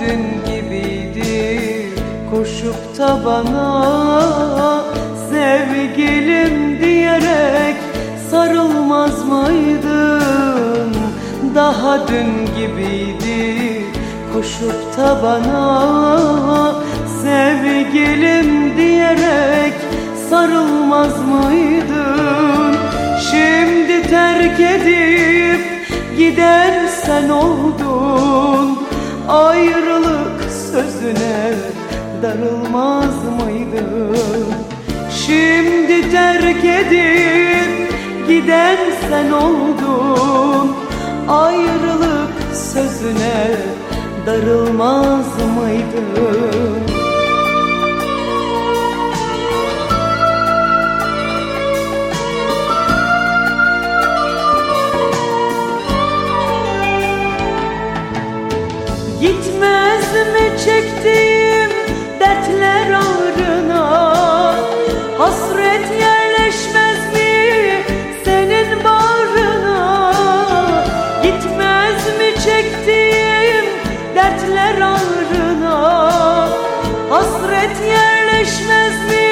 dün gibiydi. Koşup da bana sevgilim diyerek sarılmaz mıydın? Daha dün gibiydi. Koşup da bana sevgilim diyerek sarılmaz mıydın? Şimdi terk edip giden sen darılmaz mıydın Şimdi terk edip giden sen oldun. Ayrılık sözüne darılmaz mıydın dertler ağrına Hasret yerleşmez mi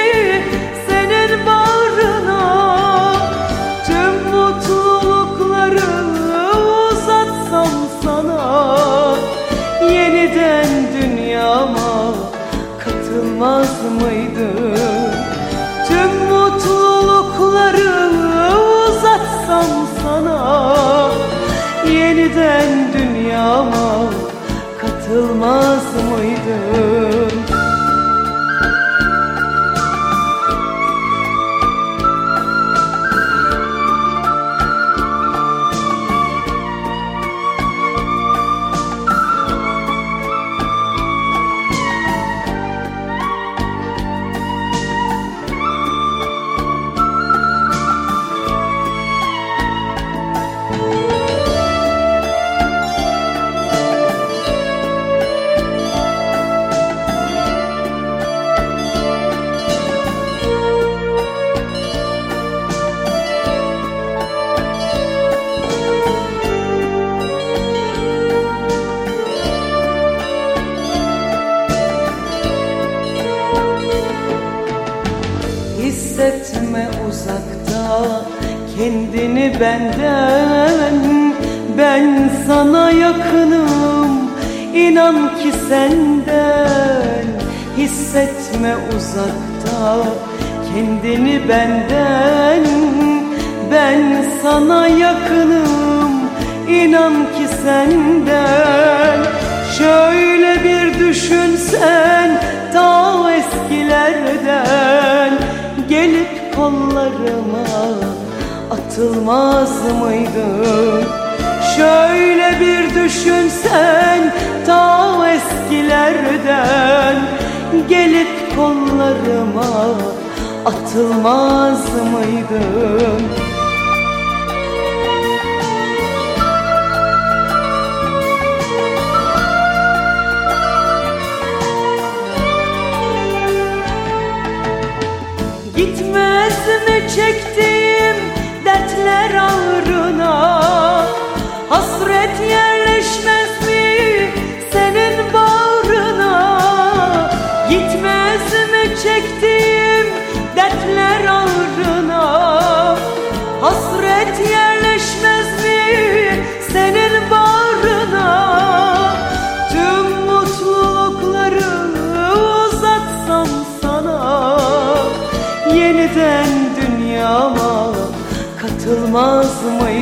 katılmaz mıydın? Hissetme uzakta kendini benden. Ben sana yakınım inan ki senden. Hissetme uzakta kendini benden. Ben sana yakınım inan ki senden. Şöyle bir düşünsen ta eskilerden kollarıma atılmaz mıydın? Şöyle bir düşünsen ta eskilerden Gelip kollarıma atılmaz mıydın? Çektiğim dertler ağrına Hasret yerleşmez mi senin bağrına Tüm mutlulukları uzatsam sana Yeniden dünyama katılmaz mıydın?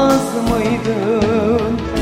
olmaz mıydın?